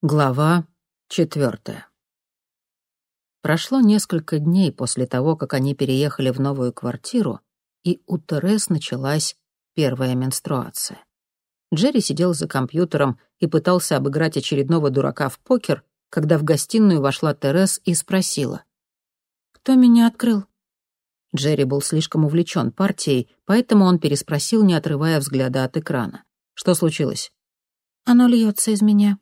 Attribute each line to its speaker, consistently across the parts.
Speaker 1: Глава четвертая. Прошло несколько дней после того, как они переехали в новую квартиру, и у Терес началась первая менструация. Джерри сидел за компьютером и пытался обыграть очередного дурака в покер, когда в гостиную вошла Терес и спросила. «Кто меня открыл?» Джерри был слишком увлечен партией, поэтому он переспросил, не отрывая взгляда от экрана. «Что случилось?» «Оно льется из меня»,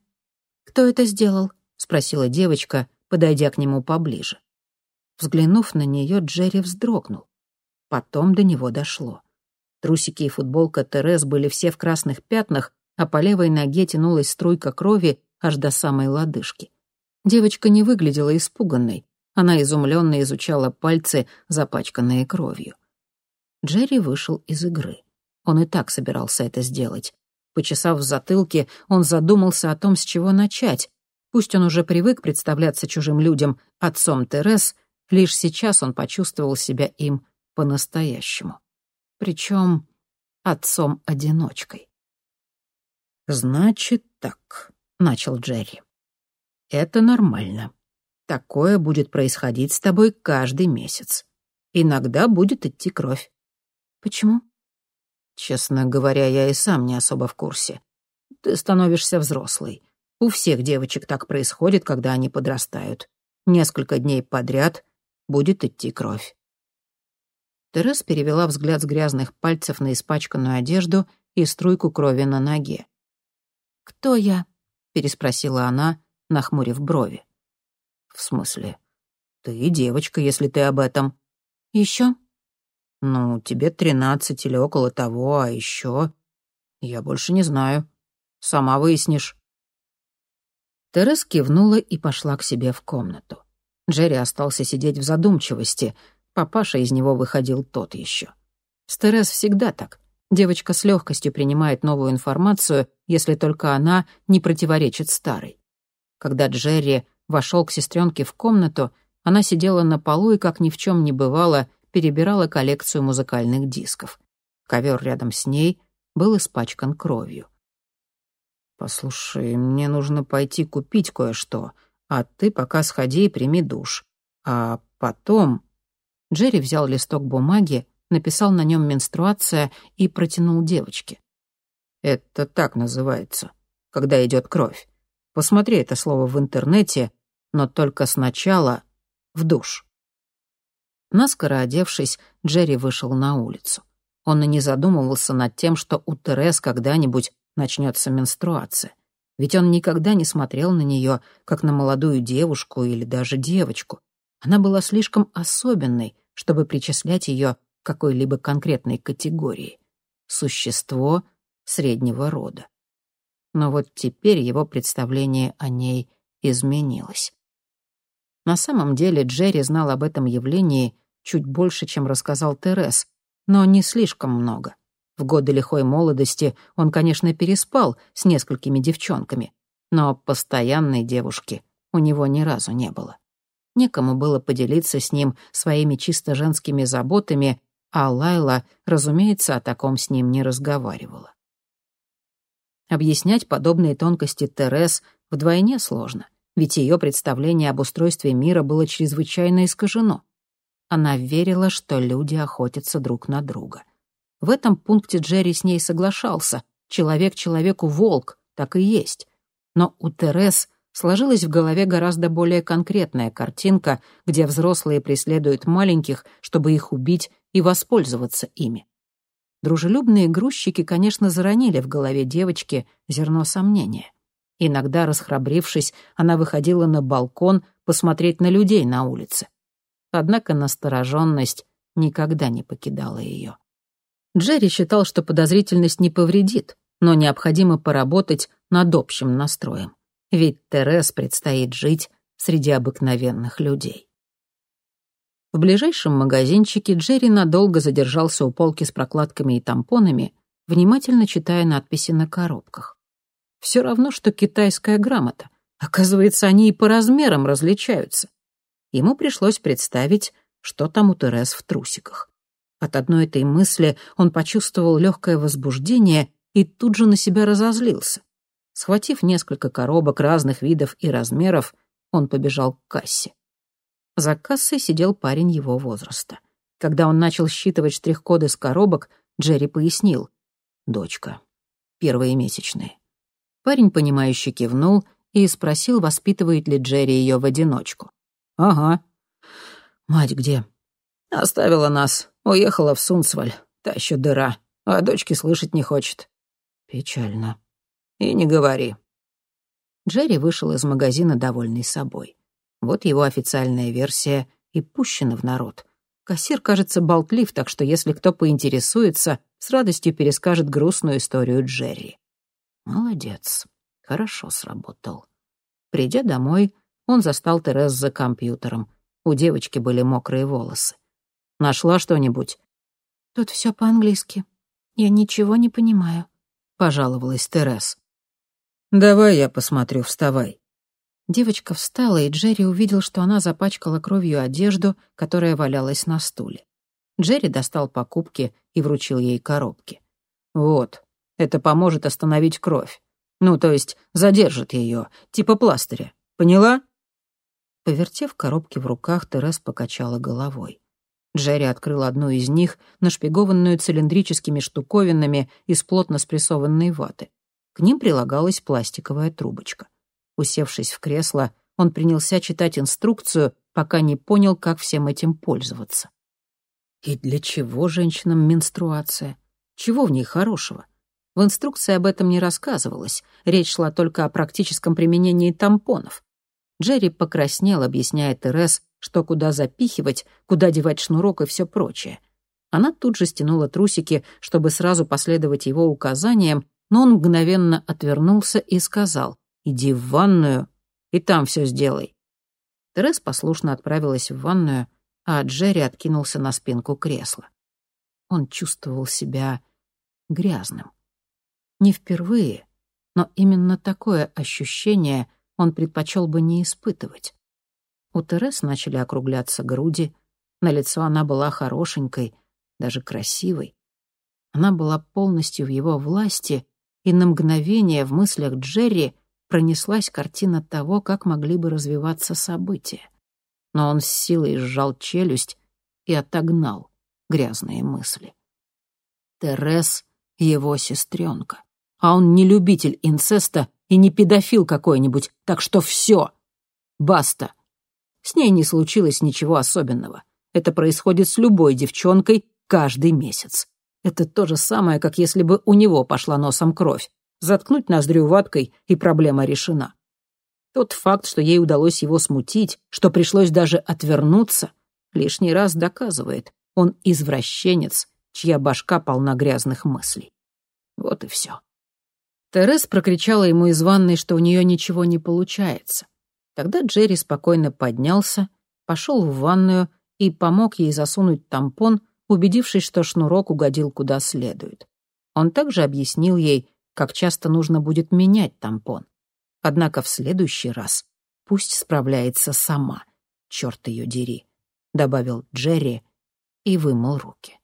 Speaker 1: «Кто это сделал?» — спросила девочка, подойдя к нему поближе. Взглянув на нее, Джерри вздрогнул. Потом до него дошло. Трусики и футболка Терес были все в красных пятнах, а по левой ноге тянулась струйка крови аж до самой лодыжки. Девочка не выглядела испуганной. Она изумленно изучала пальцы, запачканные кровью. Джерри вышел из игры. Он и так собирался это сделать. Почесав в затылке, он задумался о том, с чего начать. Пусть он уже привык представляться чужим людям отцом Терес, лишь сейчас он почувствовал себя им по-настоящему. Причем отцом-одиночкой. «Значит так», — начал Джерри. «Это нормально. Такое будет происходить с тобой каждый месяц. Иногда будет идти кровь». «Почему?» Честно говоря, я и сам не особо в курсе. Ты становишься взрослой. У всех девочек так происходит, когда они подрастают. Несколько дней подряд будет идти кровь. Терес перевела взгляд с грязных пальцев на испачканную одежду и струйку крови на ноге. «Кто я?» — переспросила она, нахмурив брови. «В смысле? Ты девочка, если ты об этом». «Еще?» Ну, тебе тринадцать или около того, а еще... Я больше не знаю. Сама выяснишь. Терес кивнула и пошла к себе в комнату. Джерри остался сидеть в задумчивости. Папаша из него выходил тот еще. С Терес всегда так. Девочка с легкостью принимает новую информацию, если только она не противоречит старой. Когда Джерри вошел к сестренке в комнату, она сидела на полу и, как ни в чем не бывало, перебирала коллекцию музыкальных дисков. Ковер рядом с ней был испачкан кровью. «Послушай, мне нужно пойти купить кое-что, а ты пока сходи и прими душ. А потом...» Джерри взял листок бумаги, написал на нем «менструация» и протянул девочке. «Это так называется, когда идет кровь. Посмотри это слово в интернете, но только сначала в душ». Наскоро одевшись, Джерри вышел на улицу. Он и не задумывался над тем, что у Терес когда-нибудь начнется менструация. Ведь он никогда не смотрел на нее, как на молодую девушку или даже девочку. Она была слишком особенной, чтобы причислять ее к какой-либо конкретной категории. Существо среднего рода. Но вот теперь его представление о ней изменилось. На самом деле Джерри знал об этом явлении чуть больше, чем рассказал Терес, но не слишком много. В годы лихой молодости он, конечно, переспал с несколькими девчонками, но постоянной девушки у него ни разу не было. Некому было поделиться с ним своими чисто женскими заботами, а Лайла, разумеется, о таком с ним не разговаривала. Объяснять подобные тонкости Терес вдвойне сложно ведь ее представление об устройстве мира было чрезвычайно искажено. Она верила, что люди охотятся друг на друга. В этом пункте Джерри с ней соглашался. Человек человеку волк, так и есть. Но у Терес сложилась в голове гораздо более конкретная картинка, где взрослые преследуют маленьких, чтобы их убить и воспользоваться ими. Дружелюбные грузчики, конечно, заронили в голове девочки зерно сомнения. Иногда, расхрабрившись, она выходила на балкон посмотреть на людей на улице. Однако настороженность никогда не покидала ее. Джерри считал, что подозрительность не повредит, но необходимо поработать над общим настроем. Ведь Терес предстоит жить среди обыкновенных людей. В ближайшем магазинчике Джерри надолго задержался у полки с прокладками и тампонами, внимательно читая надписи на коробках. Все равно, что китайская грамота. Оказывается, они и по размерам различаются. Ему пришлось представить, что там у Терес в трусиках. От одной этой мысли он почувствовал легкое возбуждение и тут же на себя разозлился. Схватив несколько коробок разных видов и размеров, он побежал к кассе. За кассой сидел парень его возраста. Когда он начал считывать штрих-коды с коробок, Джерри пояснил. «Дочка. Первые месячные». Парень, понимающе кивнул и спросил, воспитывает ли Джерри ее в одиночку. «Ага». «Мать где?» «Оставила нас. Уехала в Сунцваль. Та еще дыра. А дочки слышать не хочет». «Печально». «И не говори». Джерри вышел из магазина, довольный собой. Вот его официальная версия и пущена в народ. Кассир, кажется, болтлив, так что если кто поинтересуется, с радостью перескажет грустную историю Джерри. Молодец. Хорошо сработал. Придя домой, он застал Терез за компьютером. У девочки были мокрые волосы. «Нашла что-нибудь?» «Тут все по-английски. Я ничего не понимаю», — пожаловалась Терез. «Давай я посмотрю, вставай». Девочка встала, и Джерри увидел, что она запачкала кровью одежду, которая валялась на стуле. Джерри достал покупки и вручил ей коробки. «Вот, это поможет остановить кровь. Ну, то есть задержит ее, типа пластыря. Поняла?» Повертев коробки в руках, Терес покачала головой. Джерри открыл одну из них, нашпигованную цилиндрическими штуковинами из плотно спрессованной ваты. К ним прилагалась пластиковая трубочка. Усевшись в кресло, он принялся читать инструкцию, пока не понял, как всем этим пользоваться. И для чего женщинам менструация? Чего в ней хорошего? В инструкции об этом не рассказывалось, речь шла только о практическом применении тампонов. Джерри покраснел, объясняя Терес, что куда запихивать, куда девать шнурок и все прочее. Она тут же стянула трусики, чтобы сразу последовать его указаниям, но он мгновенно отвернулся и сказал «Иди в ванную и там все сделай». Терес послушно отправилась в ванную, а Джерри откинулся на спинку кресла. Он чувствовал себя грязным. Не впервые, но именно такое ощущение он предпочел бы не испытывать. У Терес начали округляться груди, на лицо она была хорошенькой, даже красивой. Она была полностью в его власти, и на мгновение в мыслях Джерри пронеслась картина того, как могли бы развиваться события. Но он с силой сжал челюсть и отогнал грязные мысли. Терес — его сестренка а он не любитель инцеста и не педофил какой-нибудь, так что все. Баста. С ней не случилось ничего особенного. Это происходит с любой девчонкой каждый месяц. Это то же самое, как если бы у него пошла носом кровь. Заткнуть ноздрю ваткой, и проблема решена. Тот факт, что ей удалось его смутить, что пришлось даже отвернуться, лишний раз доказывает, он извращенец, чья башка полна грязных мыслей. Вот и все. Терес прокричала ему из ванной, что у нее ничего не получается. Тогда Джерри спокойно поднялся, пошел в ванную и помог ей засунуть тампон, убедившись, что шнурок угодил куда следует. Он также объяснил ей, как часто нужно будет менять тампон. Однако в следующий раз пусть справляется сама, черт ее дери, добавил Джерри и вымыл руки.